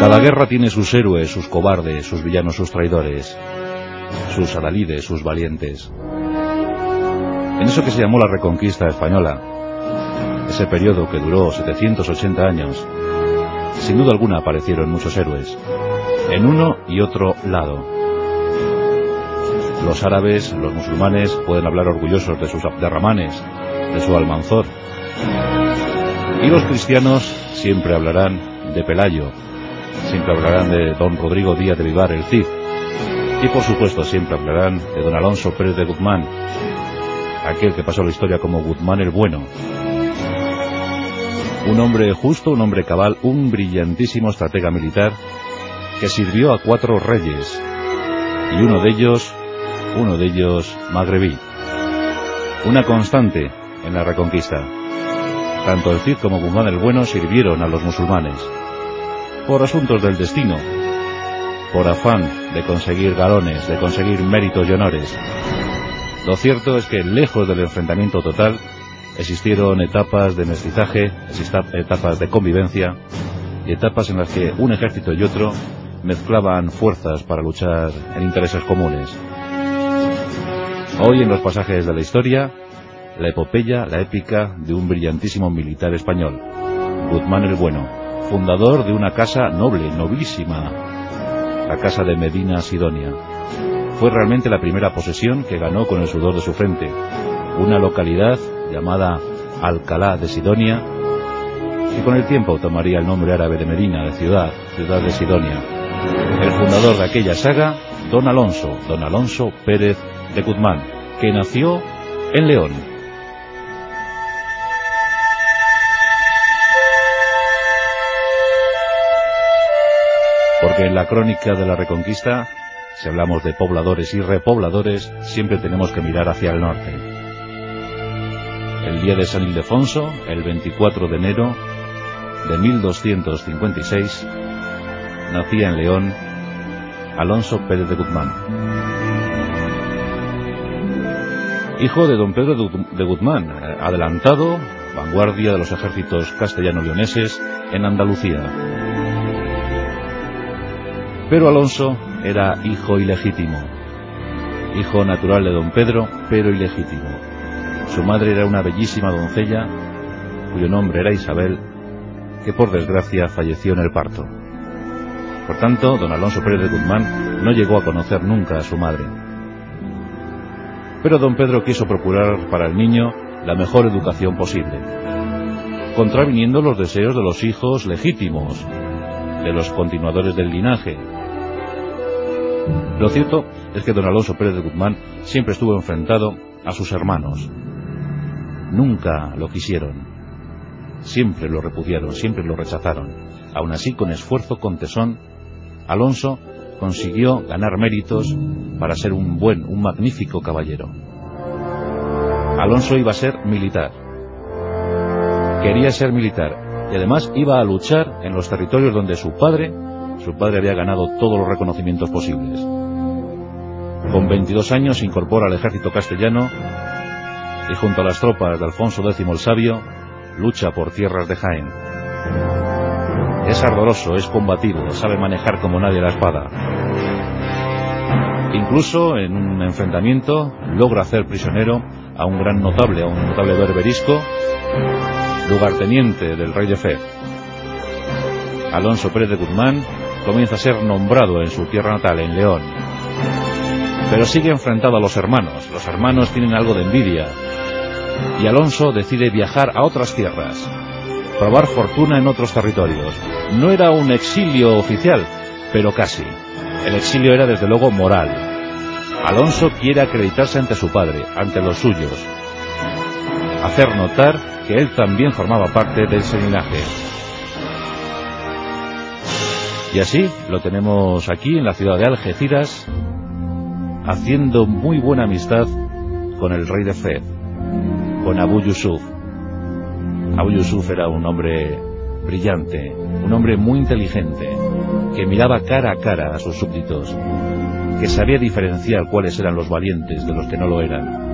Cada guerra tiene sus héroes, sus cobardes, sus villanos, sus traidores, sus adalides, sus valientes. En eso que se llamó la Reconquista Española, ese periodo que duró 780 años, sin duda alguna aparecieron muchos héroes, en uno y otro lado. Los árabes, los musulmanes pueden hablar orgullosos de sus abderramanes, de su almanzor. Y los cristianos siempre hablarán de Pelayo, siempre hablarán de don Rodrigo Díaz de Vivar, el Cid. Y por supuesto siempre hablarán de don Alonso Pérez de Guzmán, aquel que pasó la historia como Guzmán el Bueno. Un hombre justo, un hombre cabal, un brillantísimo estratega militar que sirvió a cuatro reyes y uno de ellos, uno de ellos magrebí. Una constante en la reconquista. Tanto el Cid como Guzmán el Bueno sirvieron a los musulmanes por asuntos del destino, por afán de conseguir galones, de conseguir méritos y honores. Lo cierto es que lejos del enfrentamiento total, existieron etapas de mestizaje, etapas de convivencia y etapas en las que un ejército y otro mezclaban fuerzas para luchar en intereses comunes. Hoy en los pasajes de la historia, la epopeya, la épica de un brillantísimo militar español, Guzmán el Bueno, fundador de una casa noble, novísima, la casa de Medina Sidonia. Fue realmente la primera posesión que ganó con el sudor de su frente, una localidad llamada Alcalá de Sidonia, que con el tiempo tomaría el nombre árabe de Medina, de ciudad, ciudad de Sidonia. El fundador de aquella saga, don Alonso, don Alonso Pérez de Guzmán, que nació en León. En la crónica de la Reconquista, si hablamos de pobladores y repobladores, siempre tenemos que mirar hacia el norte. El día de San Ildefonso, el 24 de enero de 1256, nacía en León Alonso Pérez de Guzmán. Hijo de don Pedro de Guzmán, adelantado, vanguardia de los ejércitos castellano-leoneses en Andalucía. Pero Alonso era hijo ilegítimo, hijo natural de don Pedro, pero ilegítimo. Su madre era una bellísima doncella, cuyo nombre era Isabel, que por desgracia falleció en el parto. Por tanto, don Alonso Pérez de Guzmán no llegó a conocer nunca a su madre. Pero don Pedro quiso procurar para el niño la mejor educación posible, contraviniendo los deseos de los hijos legítimos, de los continuadores del linaje. Lo cierto es que don Alonso Pérez de Guzmán siempre estuvo enfrentado a sus hermanos. Nunca lo quisieron. Siempre lo repudiaron, siempre lo rechazaron. Aun así, con esfuerzo, con tesón, Alonso consiguió ganar méritos para ser un buen, un magnífico caballero. Alonso iba a ser militar. Quería ser militar y además iba a luchar en los territorios donde su padre, su padre había ganado todos los reconocimientos posibles. Con 22 años se incorpora al ejército castellano y junto a las tropas de Alfonso X el Sabio lucha por tierras de Jaén. Es ardoroso, es combativo, sabe manejar como nadie la espada. Incluso en un enfrentamiento logra hacer prisionero a un gran notable, a un notable berberisco, lugarteniente del rey de Fe. Alonso Pérez de Guzmán comienza a ser nombrado en su tierra natal, en León. Pero sigue enfrentado a los hermanos. Los hermanos tienen algo de envidia. Y Alonso decide viajar a otras tierras, probar fortuna en otros territorios. No era un exilio oficial, pero casi. El exilio era desde luego moral. Alonso quiere acreditarse ante su padre, ante los suyos. Hacer notar que él también formaba parte de ese linaje. Y así lo tenemos aquí en la ciudad de Algeciras, haciendo muy buena amistad con el rey de Fez, con Abu Yusuf. Abu Yusuf era un hombre brillante, un hombre muy inteligente, que miraba cara a cara a sus súbditos, que sabía diferenciar cuáles eran los valientes de los que no lo eran.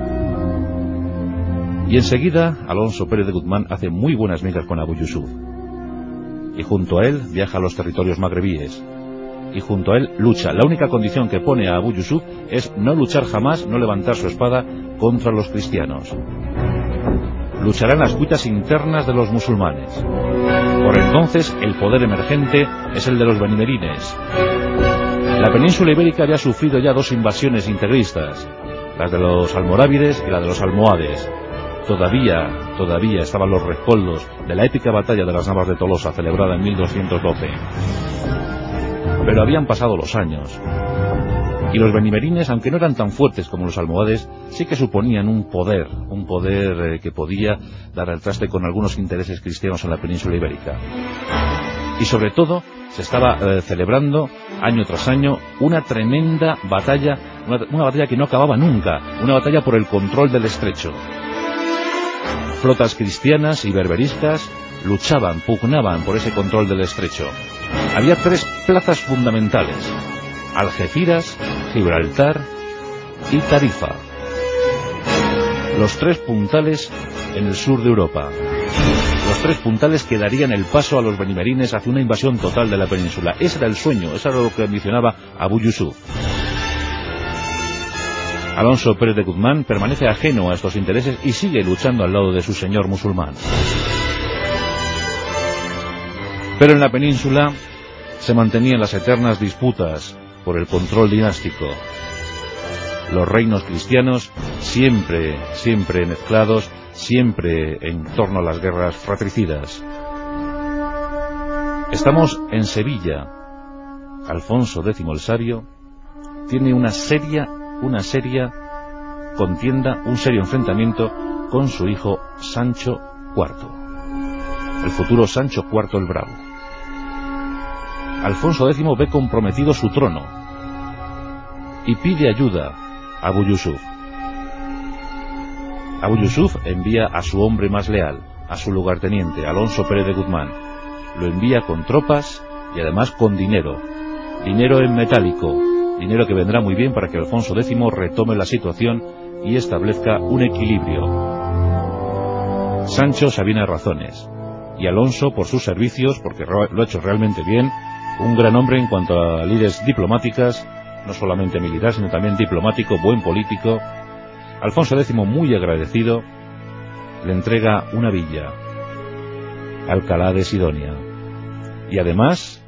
Y enseguida Alonso Pérez de Guzmán hace muy buenas migas con Abu Yusuf. y junto a él viaja a los territorios magrebíes y junto a él lucha. La única condición que pone a Abu Yusuf es no luchar jamás, no levantar su espada contra los cristianos. Luchará en las cuitas internas de los musulmanes. Por entonces, el poder emergente es el de los benimerines. La península ibérica había sufrido ya dos invasiones integristas, las de los almorávides y la de los almohades. Todavía, todavía estaban los rescoldos de la épica batalla de las Navas de Tolosa celebrada en 1212. Pero habían pasado los años. Y los benimerines, aunque no eran tan fuertes como los almohades, sí que suponían un poder, un poder eh, que podía dar al traste con algunos intereses cristianos en la península ibérica. Y sobre todo, se estaba eh, celebrando año tras año una tremenda batalla, una batalla que no acababa nunca, una batalla por el control del estrecho. Flotas cristianas y berberiscas luchaban, pugnaban por ese control del estrecho. Había tres plazas fundamentales, Algeciras, Gibraltar y Tarifa. Los tres puntales en el sur de Europa. Los tres puntales que darían el paso a los benimerines hacia una invasión total de la península. Ese era el sueño, eso era lo que ambicionaba Abu Yusuf. Alonso Pérez de Guzmán permanece ajeno a estos intereses y sigue luchando al lado de su señor musulmán. Pero en la península se mantenían las eternas disputas por el control dinástico. Los reinos cristianos siempre, siempre mezclados, siempre en torno a las guerras fratricidas. Estamos en Sevilla. Alfonso X el Sabio tiene una seria, una seria contienda, un serio enfrentamiento con su hijo Sancho IV. El futuro Sancho IV el Bravo. Alfonso X ve comprometido su trono y pide ayuda a Abu Yusuf. Abu Yusuf envía a su hombre más leal, a su lugarteniente, Alonso Pérez de Guzmán. Lo envía con tropas y además con dinero. Dinero en metálico, dinero que vendrá muy bien para que Alfonso X retome la situación y establezca un equilibrio. Sancho sabía razones, y Alonso por sus servicios, porque lo ha hecho realmente bien, un gran hombre en cuanto a líderes diplomáticas, no solamente militar, sino también diplomático, buen político. Alfonso X, muy agradecido, le entrega una villa, Alcalá de Sidonia. Y además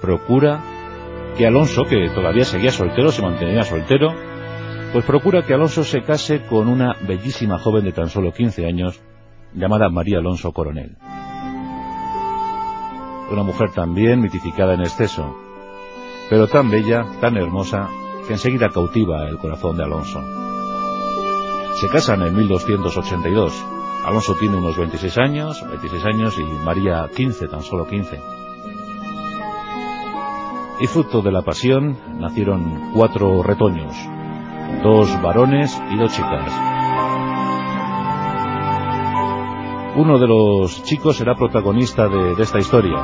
procura que Alonso, que todavía seguía soltero, se mantenía soltero, pues procura que Alonso se case con una bellísima joven de tan solo 15 años, llamada María Alonso Coronel una mujer también mitificada en exceso, pero tan bella, tan hermosa, que enseguida cautiva el corazón de Alonso. Se casan en 1282. Alonso tiene unos 26 años, 26 años y María 15, tan solo 15. Y fruto de la pasión nacieron cuatro retoños, dos varones y dos chicas. Uno de los chicos será protagonista de, esta historia.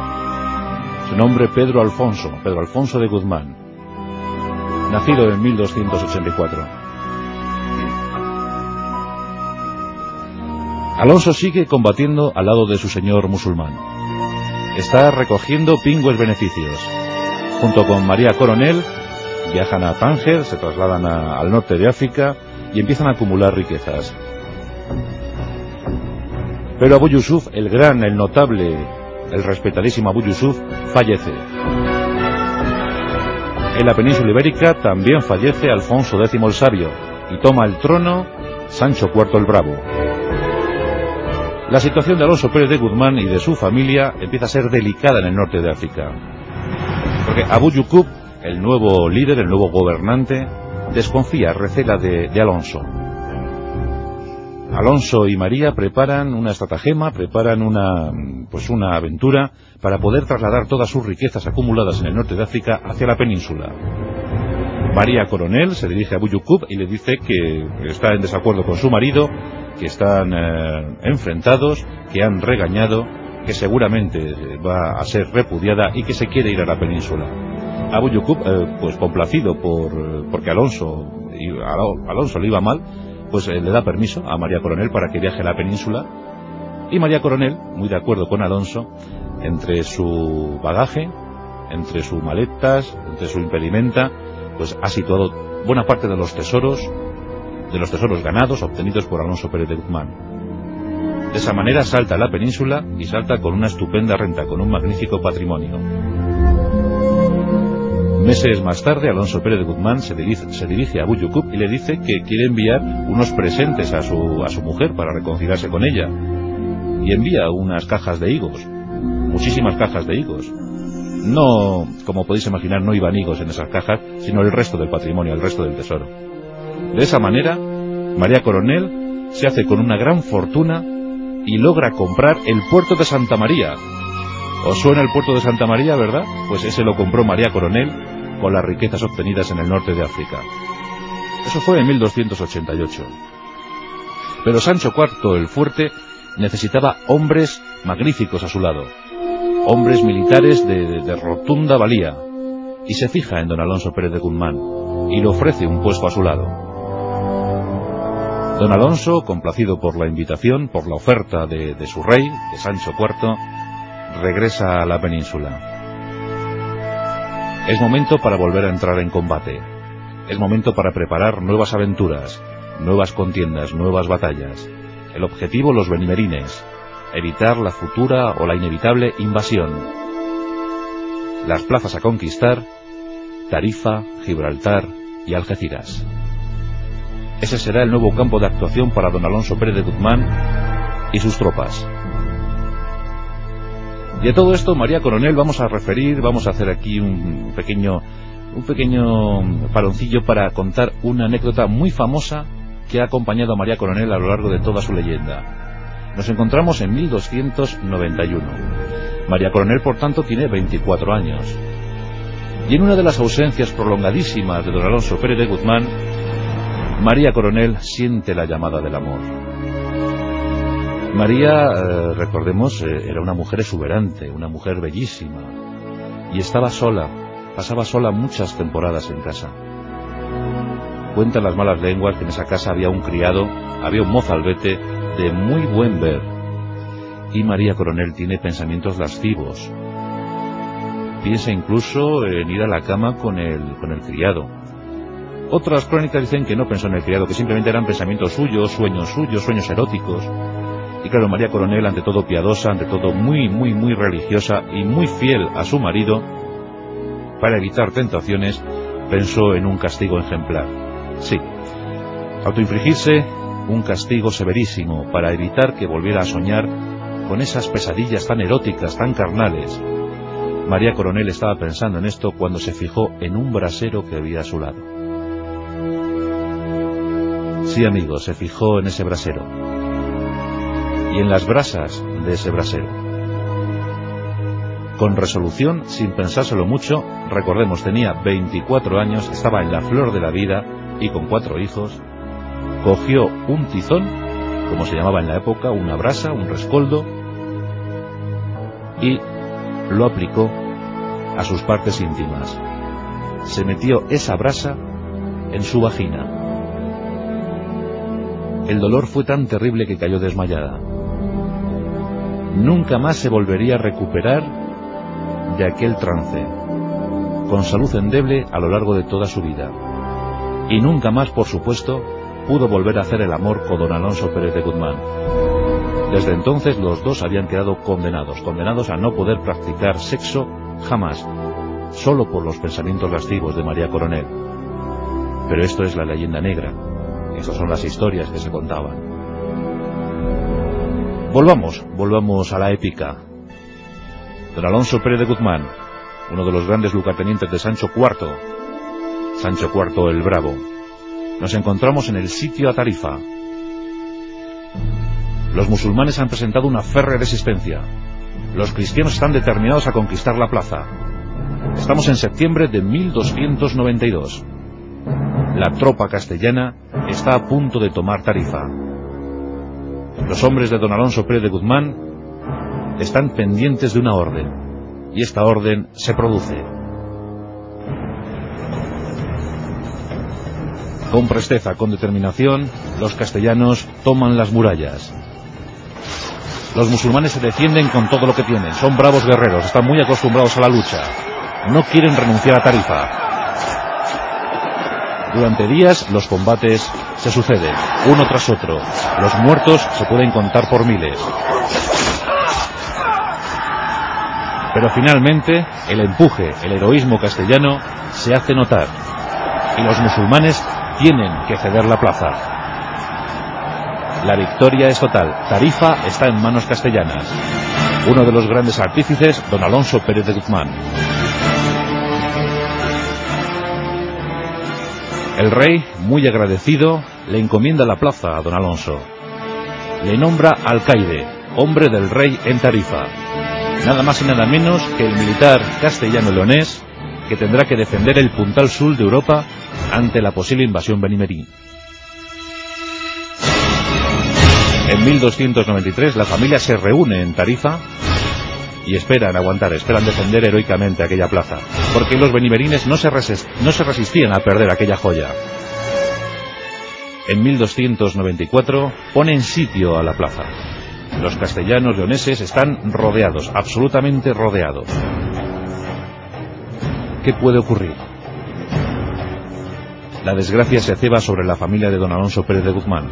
Su nombre Pedro Alfonso, Pedro Alfonso de Guzmán, nacido en 1284. Alonso sigue combatiendo al lado de su señor musulmán. Está recogiendo pingües beneficios. Junto con María Coronel, viajan a Tánger, se trasladan al norte de África y empiezan a acumular riquezas. Pero Abu Yusuf, el gran, el notable, el respetadísimo Abu Yusuf, fallece. En la península ibérica también fallece Alfonso X el Sabio y toma el trono Sancho IV el Bravo. La situación de Alonso Pérez de Guzmán y de su familia empieza a ser delicada en el norte de África. Porque Abu Yukub, el nuevo líder, el nuevo gobernante, desconfía, recela de Alonso. Alonso y María preparan una estratagema, preparan una, pues una aventura para poder trasladar todas sus riquezas acumuladas en el norte de África hacia la península. María Coronel se dirige a Buyukub y le dice que está en desacuerdo con su marido, que están eh, enfrentados, que han regañado, que seguramente va a ser repudiada y que se quiere ir a la península. Abu Yukub, eh, pues complacido por, porque Alonso, Alonso le iba mal, pues eh, le da permiso a María Coronel para que viaje a la península Y María Coronel, muy de acuerdo con Alonso, entre su bagaje, entre sus maletas, entre su impedimenta, pues ha situado buena parte de los tesoros, de los tesoros ganados obtenidos por Alonso Pérez de Guzmán. De esa manera salta a la península y salta con una estupenda renta, con un magnífico patrimonio. Meses más tarde, Alonso Pérez de Guzmán se dirige, a Buyucup y le dice que quiere enviar unos presentes a su, a su mujer para reconciliarse con ella. Y envía unas cajas de higos, muchísimas cajas de higos. No, como podéis imaginar, no iban higos en esas cajas, sino el resto del patrimonio, el resto del tesoro. De esa manera, María Coronel se hace con una gran fortuna y logra comprar el puerto de Santa María. ¿Os suena el puerto de Santa María, verdad? Pues ese lo compró María Coronel con las riquezas obtenidas en el norte de África. Eso fue en 1288. Pero Sancho IV el Fuerte necesitaba hombres magníficos a su lado, hombres militares de, rotunda valía, y se fija en don Alonso Pérez de Guzmán y le ofrece un puesto a su lado. Don Alonso, complacido por la invitación, por la oferta de, de su rey, de Sancho IV, regresa a la península. Es momento para volver a entrar en combate. Es momento para preparar nuevas aventuras, nuevas contiendas, nuevas batallas. El objetivo, los benimerines. Evitar la futura o la inevitable invasión. Las plazas a conquistar, Tarifa, Gibraltar y Algeciras. Ese será el nuevo campo de actuación para don Alonso Pérez de Guzmán y sus tropas. Y a todo esto, María Coronel, vamos a referir, vamos a hacer aquí un pequeño, un pequeño paroncillo para contar una anécdota muy famosa que ha acompañado a María Coronel a lo largo de toda su leyenda. Nos encontramos en 1291. María Coronel, por tanto, tiene 24 años. Y en una de las ausencias prolongadísimas de don Alonso Pérez de Guzmán, María Coronel siente la llamada del amor. María, eh, recordemos, eh, era una mujer exuberante, una mujer bellísima, y estaba sola, pasaba sola muchas temporadas en casa. Cuentan las malas lenguas que en esa casa había un criado, había un mozalbete de muy buen ver, y María Coronel tiene pensamientos lascivos. Piensa incluso en ir a la cama con el, con el criado. Otras crónicas dicen que no pensó en el criado, que simplemente eran pensamientos suyos, sueños suyos, sueños eróticos. Y claro, María Coronel, ante todo piadosa, ante todo muy, muy, muy religiosa y muy fiel a su marido, para evitar tentaciones, pensó en un castigo ejemplar. Sí, autoinfligirse un castigo severísimo para evitar que volviera a soñar con esas pesadillas tan eróticas, tan carnales. María Coronel estaba pensando en esto cuando se fijó en un brasero que había a su lado. Sí, amigo, se fijó en ese brasero y en las brasas de ese brasero. Con resolución, sin pensárselo mucho, recordemos, tenía 24 años, estaba en la flor de la vida y con cuatro hijos, cogió un tizón, como se llamaba en la época, una brasa, un rescoldo, y lo aplicó a sus partes íntimas. Se metió esa brasa en su vagina. El dolor fue tan terrible que cayó desmayada nunca más se volvería a recuperar de aquel trance, con salud endeble a lo largo de toda su vida. Y nunca más, por supuesto, pudo volver a hacer el amor con don Alonso Pérez de Guzmán. Desde entonces los dos habían quedado condenados, condenados a no poder practicar sexo jamás, solo por los pensamientos lascivos de María Coronel. Pero esto es la leyenda negra, esas son las historias que se contaban. Volvamos, volvamos a la épica. Don Alonso Pérez de Guzmán, uno de los grandes lugartenientes de Sancho IV, Sancho IV el Bravo. Nos encontramos en el sitio a Tarifa. Los musulmanes han presentado una férrea resistencia. Los cristianos están determinados a conquistar la plaza. Estamos en septiembre de 1292. La tropa castellana está a punto de tomar Tarifa. Los hombres de don Alonso Pérez de Guzmán están pendientes de una orden, y esta orden se produce. Con presteza, con determinación, los castellanos toman las murallas. Los musulmanes se defienden con todo lo que tienen. Son bravos guerreros, están muy acostumbrados a la lucha. No quieren renunciar a Tarifa. Durante días los combates se suceden, uno tras otro. Los muertos se pueden contar por miles. Pero finalmente el empuje, el heroísmo castellano se hace notar y los musulmanes tienen que ceder la plaza. La victoria es total. Tarifa está en manos castellanas. Uno de los grandes artífices, don Alonso Pérez de Guzmán. El rey, muy agradecido, le encomienda la plaza a don Alonso. Le nombra alcaide, hombre del rey en Tarifa. Nada más y nada menos que el militar castellano-leonés que tendrá que defender el puntal sur de Europa ante la posible invasión benimerí. En 1293 la familia se reúne en Tarifa y esperan aguantar, esperan defender heroicamente aquella plaza, porque los benimerines no se, no se resistían a perder aquella joya. En 1294 ponen sitio a la plaza. Los castellanos leoneses están rodeados, absolutamente rodeados. ¿Qué puede ocurrir? La desgracia se ceba sobre la familia de don Alonso Pérez de Guzmán.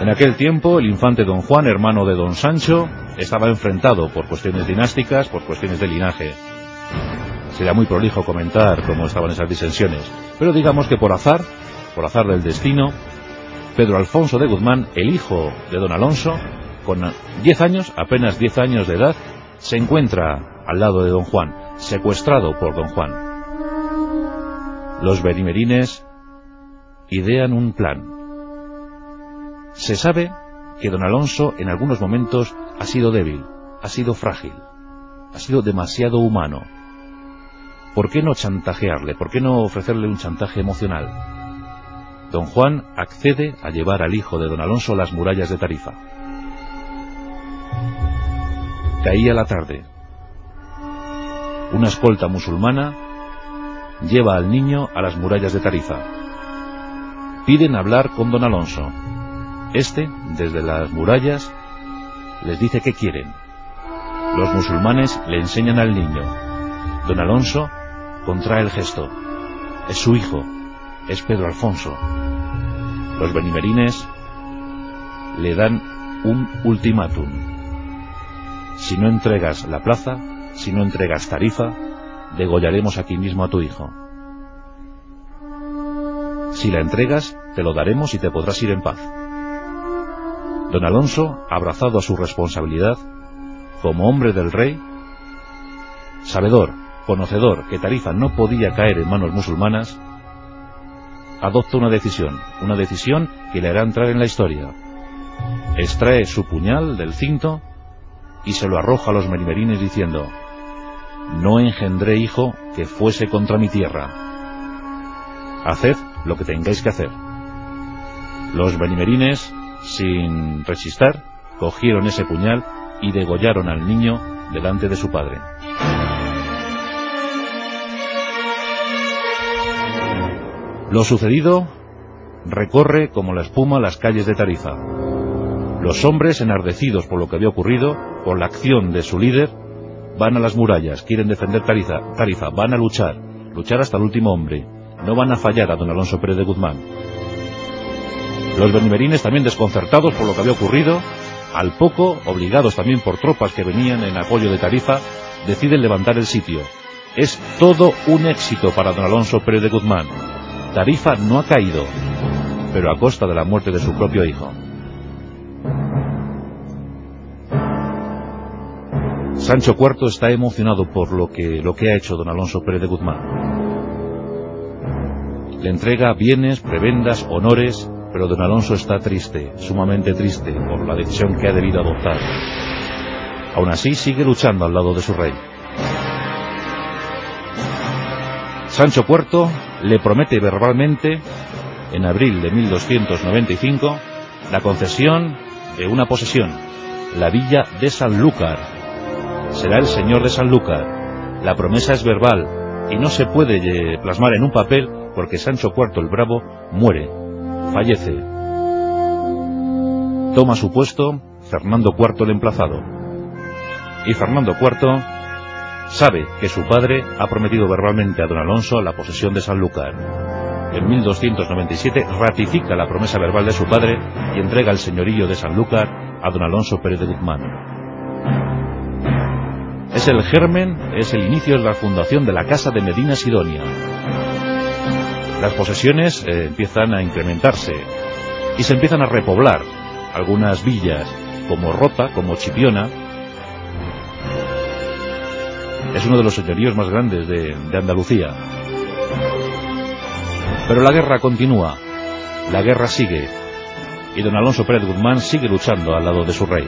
En aquel tiempo, el infante don Juan, hermano de don Sancho, estaba enfrentado por cuestiones dinásticas, por cuestiones de linaje. Sería muy prolijo comentar cómo estaban esas disensiones, pero digamos que por azar, por azar del destino, Pedro Alfonso de Guzmán, el hijo de don Alonso, con 10 años, apenas 10 años de edad, se encuentra al lado de don Juan, secuestrado por don Juan. Los berimerines idean un plan. Se sabe que don Alonso en algunos momentos ha sido débil, ha sido frágil, ha sido demasiado humano. ¿Por qué no chantajearle? ¿Por qué no ofrecerle un chantaje emocional? Don Juan accede a llevar al hijo de don Alonso a las murallas de Tarifa. Caía la tarde. Una escolta musulmana lleva al niño a las murallas de Tarifa. Piden hablar con don Alonso. Este, desde las murallas, les dice que quieren. Los musulmanes le enseñan al niño. Don Alonso contrae el gesto. Es su hijo, es Pedro Alfonso. Los benimerines le dan un ultimátum. Si no entregas la plaza, si no entregas tarifa, degollaremos aquí mismo a tu hijo. Si la entregas, te lo daremos y te podrás ir en paz. Don Alonso, abrazado a su responsabilidad, como hombre del rey, sabedor, conocedor que Tarifa no podía caer en manos musulmanas, adopta una decisión, una decisión que le hará entrar en la historia. Extrae su puñal del cinto y se lo arroja a los merimerines diciendo, no engendré hijo que fuese contra mi tierra. Haced lo que tengáis que hacer. Los benimerines, sin rechistar, cogieron ese puñal y degollaron al niño delante de su padre. Lo sucedido recorre como la espuma las calles de Tarifa. Los hombres, enardecidos por lo que había ocurrido, por la acción de su líder, van a las murallas, quieren defender Tarifa, Tarifa, van a luchar, luchar hasta el último hombre. No van a fallar a don Alonso Pérez de Guzmán. Los benimerines también desconcertados por lo que había ocurrido, al poco, obligados también por tropas que venían en apoyo de Tarifa, deciden levantar el sitio. Es todo un éxito para don Alonso Pérez de Guzmán. Tarifa no ha caído, pero a costa de la muerte de su propio hijo. Sancho IV está emocionado por lo que, lo que ha hecho don Alonso Pérez de Guzmán. Le entrega bienes, prebendas, honores, pero don Alonso está triste, sumamente triste, por la decisión que ha debido adoptar. Aún así sigue luchando al lado de su rey. Sancho IV le promete verbalmente, en abril de 1295, la concesión de una posesión, la villa de Sanlúcar, será el señor de Sanlúcar. La promesa es verbal y no se puede eh, plasmar en un papel porque Sancho IV el Bravo muere, fallece. Toma su puesto Fernando IV el emplazado. Y Fernando IV sabe que su padre ha prometido verbalmente a don Alonso la posesión de Sanlúcar. En 1297 ratifica la promesa verbal de su padre y entrega el señorío de Sanlúcar a don Alonso Pérez de Guzmán. Es el germen, es el inicio de la fundación de la Casa de Medina Sidonia. Las posesiones eh, empiezan a incrementarse y se empiezan a repoblar algunas villas como Rota, como Chipiona. Es uno de los señoríos más grandes de, Andalucía. Pero la guerra continúa, la guerra sigue, y don Alonso Pérez Guzmán sigue luchando al lado de su rey.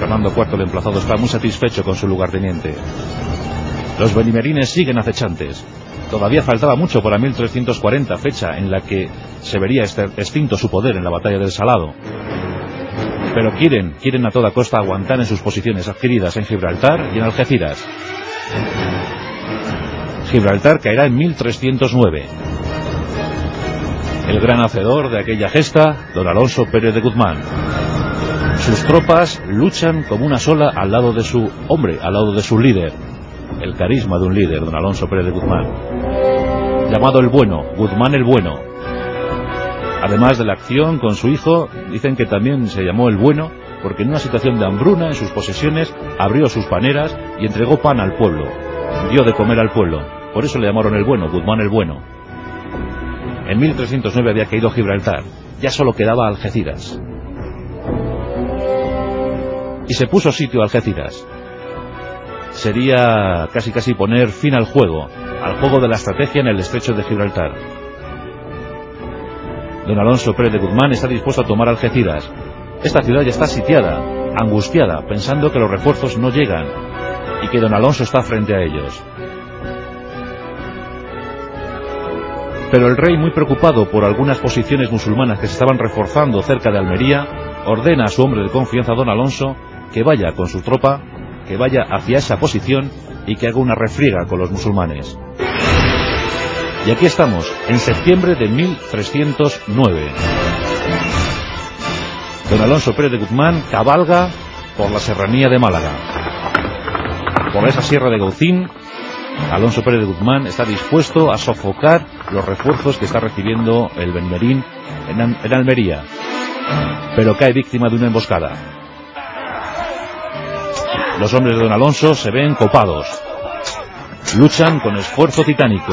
Fernando IV el emplazado está muy satisfecho con su lugarteniente. Los benimerines siguen acechantes. Todavía faltaba mucho para 1340, fecha en la que se vería extinto su poder en la batalla del Salado. Pero quieren, quieren a toda costa aguantar en sus posiciones adquiridas en Gibraltar y en Algeciras. Gibraltar caerá en 1309. El gran hacedor de aquella gesta, don Alonso Pérez de Guzmán. Sus tropas luchan como una sola al lado de su hombre, al lado de su líder. El carisma de un líder, don Alonso Pérez de Guzmán. Llamado el bueno, Guzmán el bueno. Además de la acción con su hijo, dicen que también se llamó el bueno porque en una situación de hambruna en sus posesiones abrió sus paneras y entregó pan al pueblo. Dio de comer al pueblo. Por eso le llamaron el bueno, Guzmán el bueno. En 1309 había caído Gibraltar. Ya solo quedaba Algeciras y se puso sitio a Algeciras. Sería casi casi poner fin al juego, al juego de la estrategia en el estrecho de Gibraltar. Don Alonso Pérez de Guzmán está dispuesto a tomar Algeciras. Esta ciudad ya está sitiada, angustiada, pensando que los refuerzos no llegan y que don Alonso está frente a ellos. Pero el rey, muy preocupado por algunas posiciones musulmanas que se estaban reforzando cerca de Almería, ordena a su hombre de confianza, don Alonso, que vaya con su tropa, que vaya hacia esa posición y que haga una refriega con los musulmanes. Y aquí estamos, en septiembre de 1309. Don Alonso Pérez de Guzmán cabalga por la serranía de Málaga. Por esa sierra de Gaucín, Alonso Pérez de Guzmán está dispuesto a sofocar los refuerzos que está recibiendo el Benmerín en, en Almería. Pero cae víctima de una emboscada. Los hombres de don Alonso se ven copados. Luchan con esfuerzo titánico,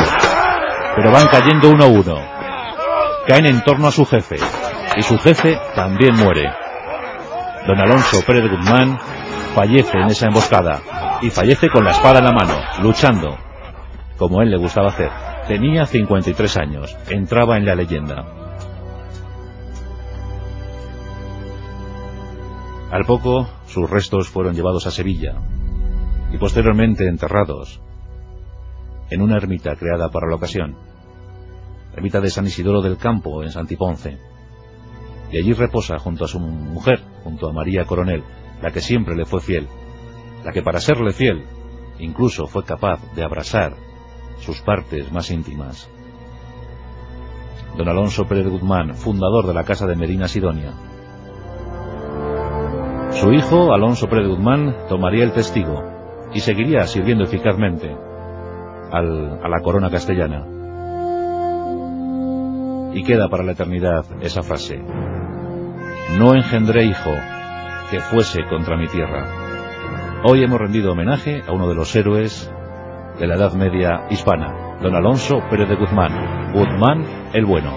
pero van cayendo uno a uno. Caen en torno a su jefe, y su jefe también muere. Don Alonso Pérez Guzmán fallece en esa emboscada, y fallece con la espada en la mano, luchando, como él le gustaba hacer. Tenía 53 años, entraba en la leyenda. Al poco, sus restos fueron llevados a Sevilla y posteriormente enterrados en una ermita creada para la ocasión, ermita de San Isidoro del Campo, en Santiponce. Y allí reposa junto a su mujer, junto a María Coronel, la que siempre le fue fiel, la que para serle fiel incluso fue capaz de abrasar sus partes más íntimas. Don Alonso Pérez Guzmán, fundador de la Casa de Medina Sidonia, su hijo, Alonso Pérez Guzmán, tomaría el testigo y seguiría sirviendo eficazmente a la corona castellana. Y queda para la eternidad esa frase. No engendré hijo que fuese contra mi tierra. Hoy hemos rendido homenaje a uno de los héroes de la Edad Media hispana, don Alonso Pérez de Guzmán, Guzmán el Bueno.